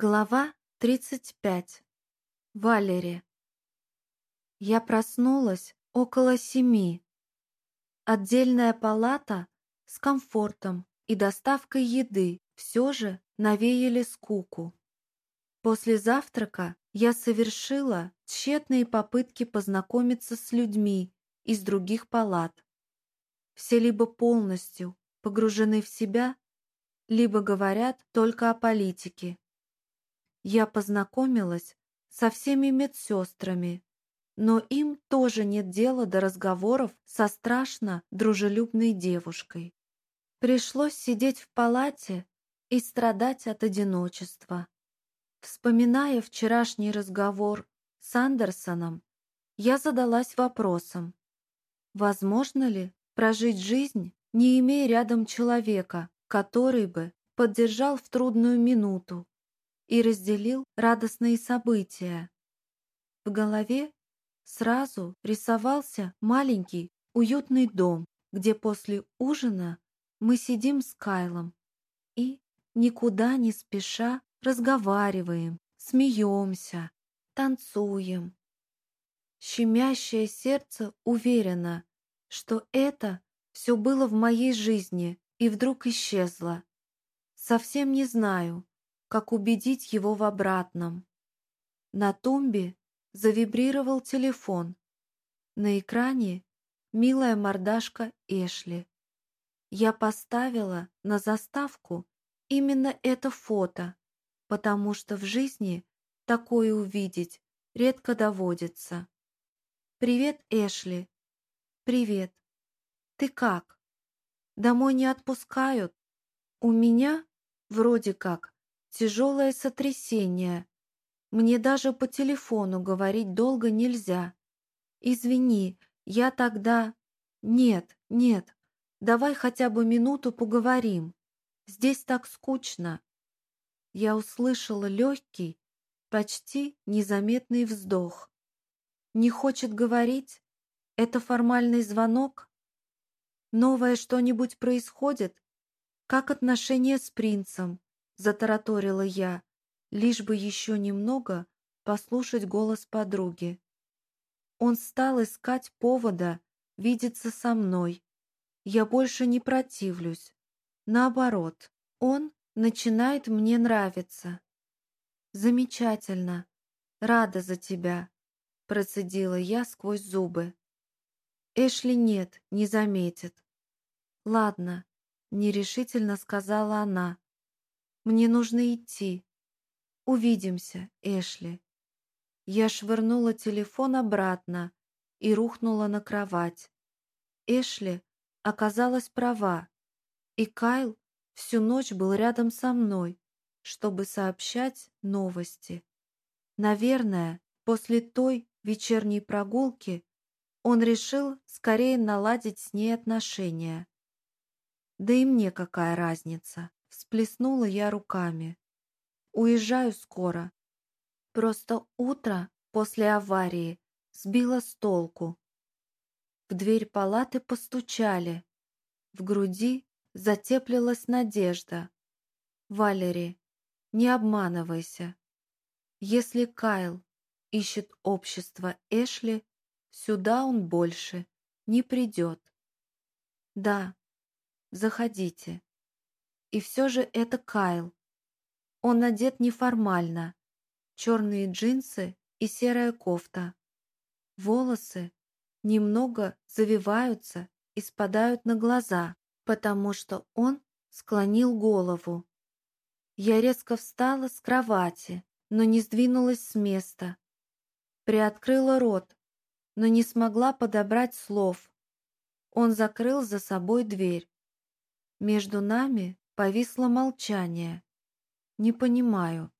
Глава 35. Валери. Я проснулась около семи. Отдельная палата с комфортом и доставкой еды все же навеяли скуку. После завтрака я совершила тщетные попытки познакомиться с людьми из других палат. Все либо полностью погружены в себя, либо говорят только о политике я познакомилась со всеми медсестрами, но им тоже нет дела до разговоров со страшно дружелюбной девушкой. Пришлось сидеть в палате и страдать от одиночества. Вспоминая вчерашний разговор с Андерсоном, я задалась вопросом, возможно ли прожить жизнь, не имея рядом человека, который бы поддержал в трудную минуту и разделил радостные события. В голове сразу рисовался маленький уютный дом, где после ужина мы сидим с Кайлом и, никуда не спеша, разговариваем, смеемся, танцуем. Щемящее сердце уверено, что это все было в моей жизни и вдруг исчезло. Совсем не знаю, как убедить его в обратном. На тумбе завибрировал телефон. На экране милая мордашка Эшли. Я поставила на заставку именно это фото, потому что в жизни такое увидеть редко доводится. «Привет, Эшли!» «Привет! Ты как? Домой не отпускают?» «У меня, вроде как, Тяжелое сотрясение. Мне даже по телефону говорить долго нельзя. Извини, я тогда... Нет, нет, давай хотя бы минуту поговорим. Здесь так скучно. Я услышала легкий, почти незаметный вздох. Не хочет говорить? Это формальный звонок? Новое что-нибудь происходит? Как отношения с принцем? Затараторила я, лишь бы еще немного послушать голос подруги. Он стал искать повода видеться со мной. Я больше не противлюсь. Наоборот, он начинает мне нравиться. Замечательно. Рада за тебя, процедила я сквозь зубы. Эшли нет, не заметит. Ладно, нерешительно сказала она, мне нужно идти. Увидимся, Эшли. Я швырнула телефон обратно и рухнула на кровать. Эшли оказалась права, и Кайл всю ночь был рядом со мной, чтобы сообщать новости. Наверное, после той вечерней прогулки он решил скорее наладить с ней отношения. Да и мне какая разница? Всплеснула я руками. Уезжаю скоро. Просто утро после аварии сбило с толку. В дверь палаты постучали. В груди затеплилась надежда. Валери, не обманывайся. Если Кайл ищет общество Эшли, сюда он больше не придет. Да, заходите. И все же это Кайл. Он одет неформально. Черные джинсы и серая кофта. Волосы немного завиваются и спадают на глаза, потому что он склонил голову. Я резко встала с кровати, но не сдвинулась с места. Приоткрыла рот, но не смогла подобрать слов. Он закрыл за собой дверь. Между нами Повисло молчание. Не понимаю,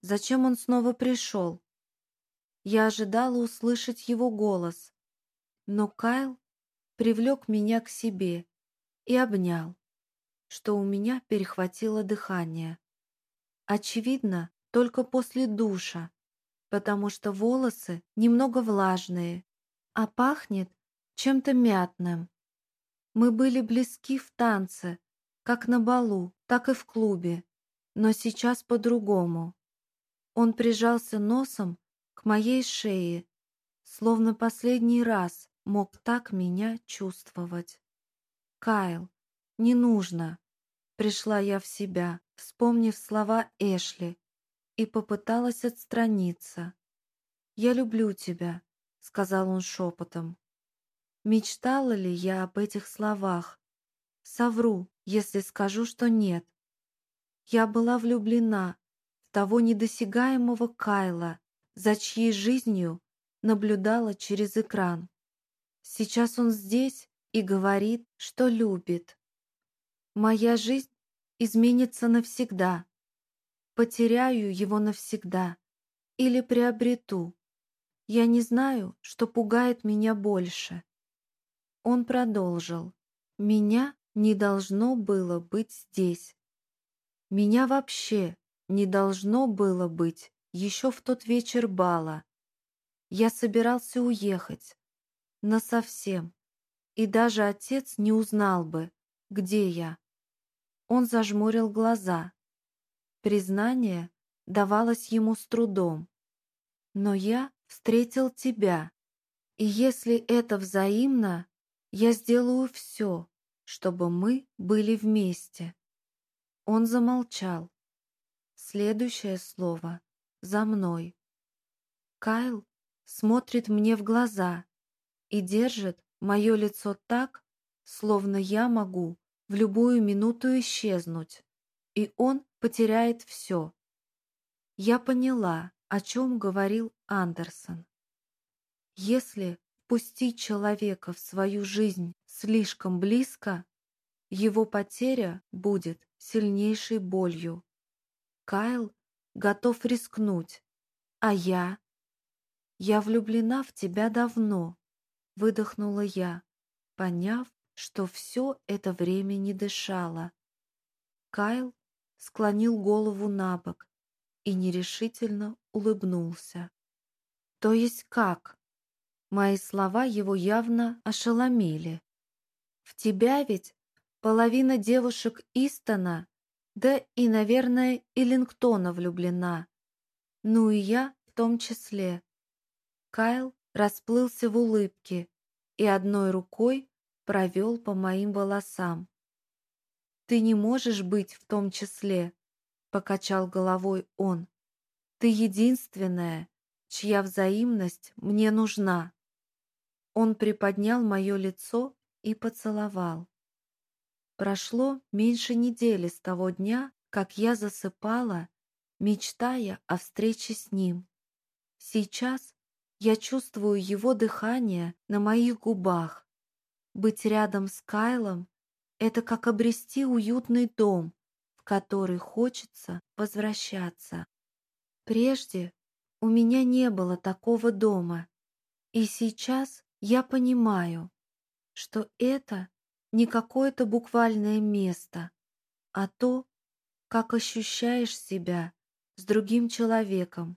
зачем он снова пришел. Я ожидала услышать его голос, но Кайл привлек меня к себе и обнял, что у меня перехватило дыхание. Очевидно, только после душа, потому что волосы немного влажные, а пахнет чем-то мятным. Мы были близки в танце, как на балу, так и в клубе. Но сейчас по-другому. Он прижался носом к моей шее, словно последний раз мог так меня чувствовать. «Кайл, не нужно!» Пришла я в себя, вспомнив слова Эшли, и попыталась отстраниться. «Я люблю тебя», — сказал он шепотом. Мечтала ли я об этих словах? Совру, если скажу, что нет. Я была влюблена в того недосягаемого Кайла, за чьей жизнью наблюдала через экран. Сейчас он здесь и говорит, что любит. Моя жизнь изменится навсегда. Потеряю его навсегда или приобрету. Я не знаю, что пугает меня больше. Он продолжил. Меня не должно было быть здесь. Меня вообще не должно было быть еще в тот вечер бала. Я собирался уехать. Насовсем. И даже отец не узнал бы, где я. Он зажмурил глаза. Признание давалось ему с трудом. Но я встретил тебя. И если это взаимно, я сделаю все, чтобы мы были вместе. Он замолчал. Следующее слово за мной. Кайл смотрит мне в глаза и держит мое лицо так, словно я могу в любую минуту исчезнуть, и он потеряет все. Я поняла, о чем говорил Андерсон. Если Пустить человека в свою жизнь слишком близко, его потеря будет сильнейшей болью. Кайл готов рискнуть, а я? Я влюблена в тебя давно, выдохнула я, поняв, что все это время не дышала. Кайл склонил голову на бок и нерешительно улыбнулся. «То есть как?» Мои слова его явно ошеломили. «В тебя ведь половина девушек Истона, да и, наверное, и Лингтона влюблена. Ну и я в том числе». Кайл расплылся в улыбке и одной рукой провел по моим волосам. «Ты не можешь быть в том числе», — покачал головой он. «Ты единственная, чья взаимность мне нужна». Он приподнял мое лицо и поцеловал. Прошло меньше недели с того дня, как я засыпала, мечтая о встрече с ним. Сейчас я чувствую его дыхание на моих губах. Быть рядом с Кайлом — это как обрести уютный дом, в который хочется возвращаться. Прежде у меня не было такого дома, и сейчас я понимаю, что это не какое-то буквальное место, а то, как ощущаешь себя с другим человеком.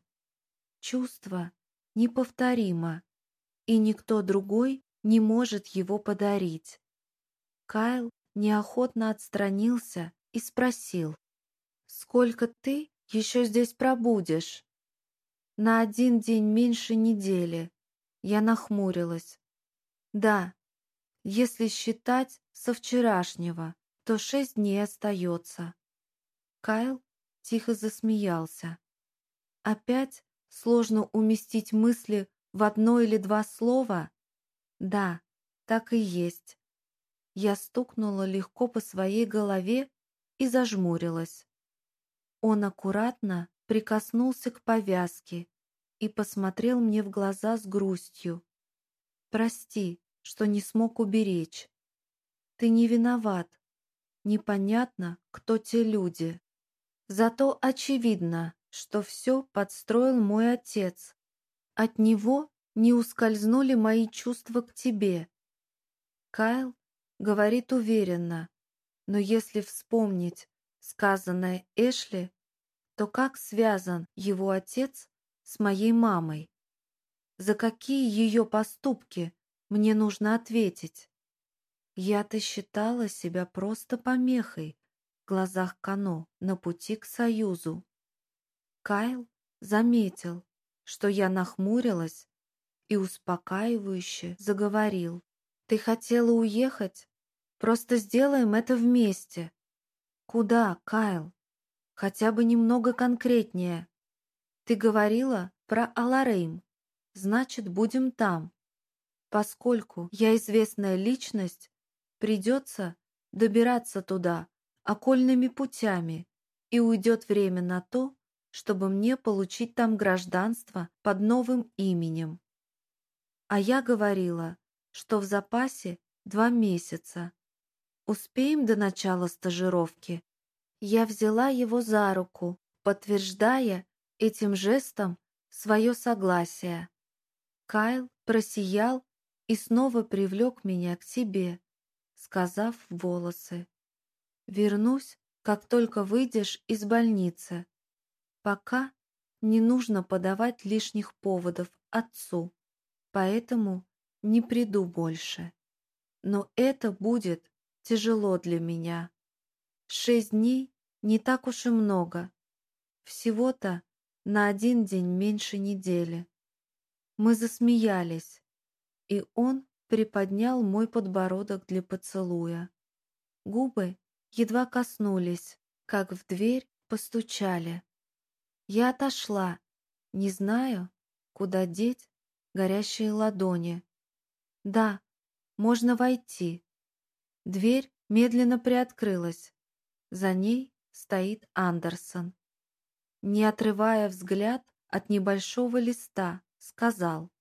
Чувство неповторимо, и никто другой не может его подарить. Кайл неохотно отстранился и спросил, «Сколько ты еще здесь пробудешь?» «На один день меньше недели», я нахмурилась. Да, если считать со вчерашнего, то шесть дней остается. Кайл тихо засмеялся. Опять сложно уместить мысли в одно или два слова? Да, так и есть. Я стукнула легко по своей голове и зажмурилась. Он аккуратно прикоснулся к повязке и посмотрел мне в глаза с грустью. «Прости, что не смог уберечь. Ты не виноват. Непонятно, кто те люди. Зато очевидно, что все подстроил мой отец. От него не ускользнули мои чувства к тебе. Кайл говорит уверенно, но если вспомнить сказанное Эшли, то как связан его отец с моей мамой. За какие ее поступки мне нужно ответить? Я-то считала себя просто помехой в глазах Кано на пути к союзу. Кайл заметил, что я нахмурилась и успокаивающе заговорил. «Ты хотела уехать? Просто сделаем это вместе». «Куда, Кайл? Хотя бы немного конкретнее. Ты говорила про Аларейм. Значит, будем там. Поскольку я известная личность, придется добираться туда окольными путями, и уйдет время на то, чтобы мне получить там гражданство под новым именем. А я говорила, что в запасе два месяца. Успеем до начала стажировки? Я взяла его за руку, подтверждая этим жестом свое согласие. Кайл просиял и снова привлек меня к себе, сказав в волосы. «Вернусь, как только выйдешь из больницы. Пока не нужно подавать лишних поводов отцу, поэтому не приду больше. Но это будет тяжело для меня. Шесть дней не так уж и много. Всего-то на один день меньше недели. Мы засмеялись, и он приподнял мой подбородок для поцелуя. Губы едва коснулись, как в дверь постучали. Я отошла, не знаю, куда деть горящие ладони. Да, можно войти. Дверь медленно приоткрылась. За ней стоит Андерсон. Не отрывая взгляд от небольшого листа, сказал.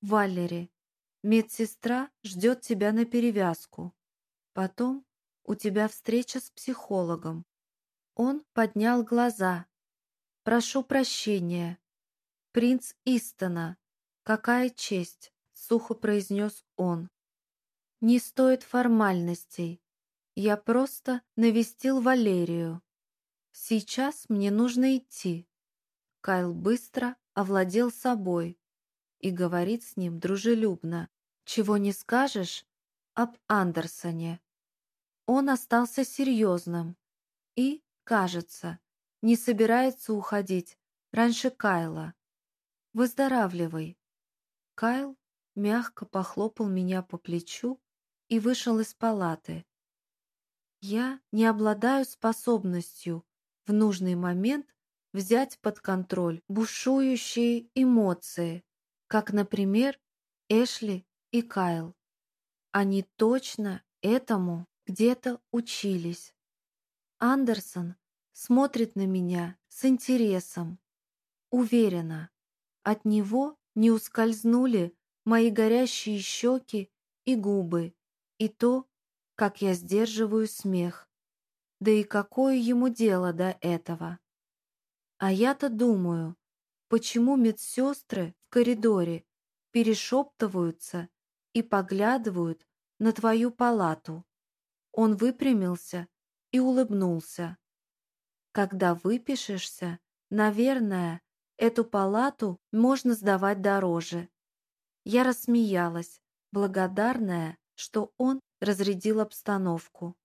«Валери, медсестра ждет тебя на перевязку. Потом у тебя встреча с психологом». Он поднял глаза. «Прошу прощения. Принц Истона, какая честь!» — сухо произнес он. «Не стоит формальностей. Я просто навестил Валерию. Сейчас мне нужно идти». Кайл быстро овладел собой и говорит с ним дружелюбно. «Чего не скажешь об Андерсоне?» Он остался серьезным и, кажется, не собирается уходить раньше Кайла. «Выздоравливай». Кайл мягко похлопал меня по плечу и вышел из палаты. Я не обладаю способностью в нужный момент взять под контроль бушующие эмоции, как, например, Эшли и Кайл. Они точно этому где-то учились. Андерсон смотрит на меня с интересом. Уверена, от него не ускользнули мои горящие щеки и губы, и то, как я сдерживаю смех. Да и какое ему дело до этого? А я-то думаю, почему медсестры в коридоре перешептываются и поглядывают на твою палату. Он выпрямился и улыбнулся. Когда выпишешься, наверное, эту палату можно сдавать дороже. Я рассмеялась, благодарная, что он разрядил обстановку.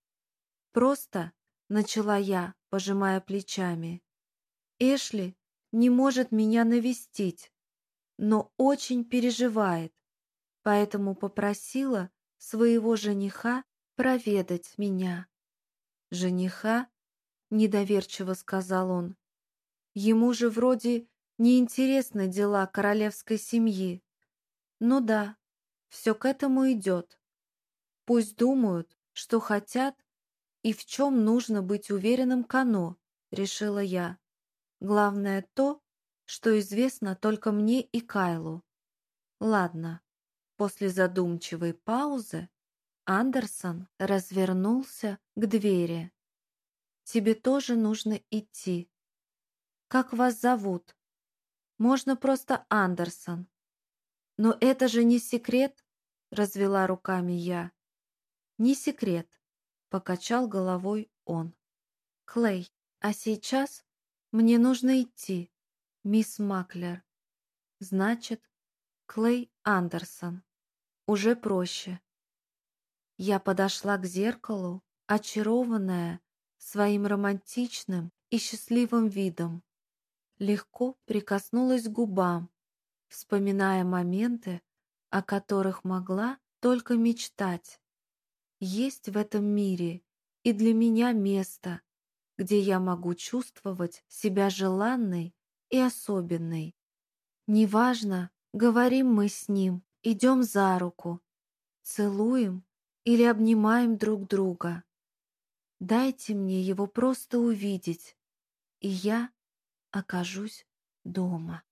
Просто начала я, пожимая плечами. Эшли не может меня навестить, но очень переживает, поэтому попросила своего жениха проведать меня. «Жениха?» — недоверчиво сказал он. «Ему же вроде неинтересны дела королевской семьи. Ну да, все к этому идет. Пусть думают, что хотят и в чем нужно быть уверенным Кано», — решила я. Главное то, что известно только мне и Кайлу. Ладно, после задумчивой паузы Андерсон развернулся к двери. «Тебе тоже нужно идти. Как вас зовут? Можно просто Андерсон. Но это же не секрет, развела руками я. Не секрет, покачал головой он. Клей, а сейчас мне нужно идти, мисс Маклер. Значит, Клей Андерсон. Уже проще. Я подошла к зеркалу, очарованная своим романтичным и счастливым видом. легко прикоснулась к губам, вспоминая моменты, о которых могла только мечтать. Есть в этом мире и для меня место, где я могу чувствовать себя желанной и особенной. Неважно, говорим мы с ним, идем за руку, целуем или обнимаем друг друга. Дайте мне его просто увидеть, и я окажусь дома.